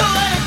Go.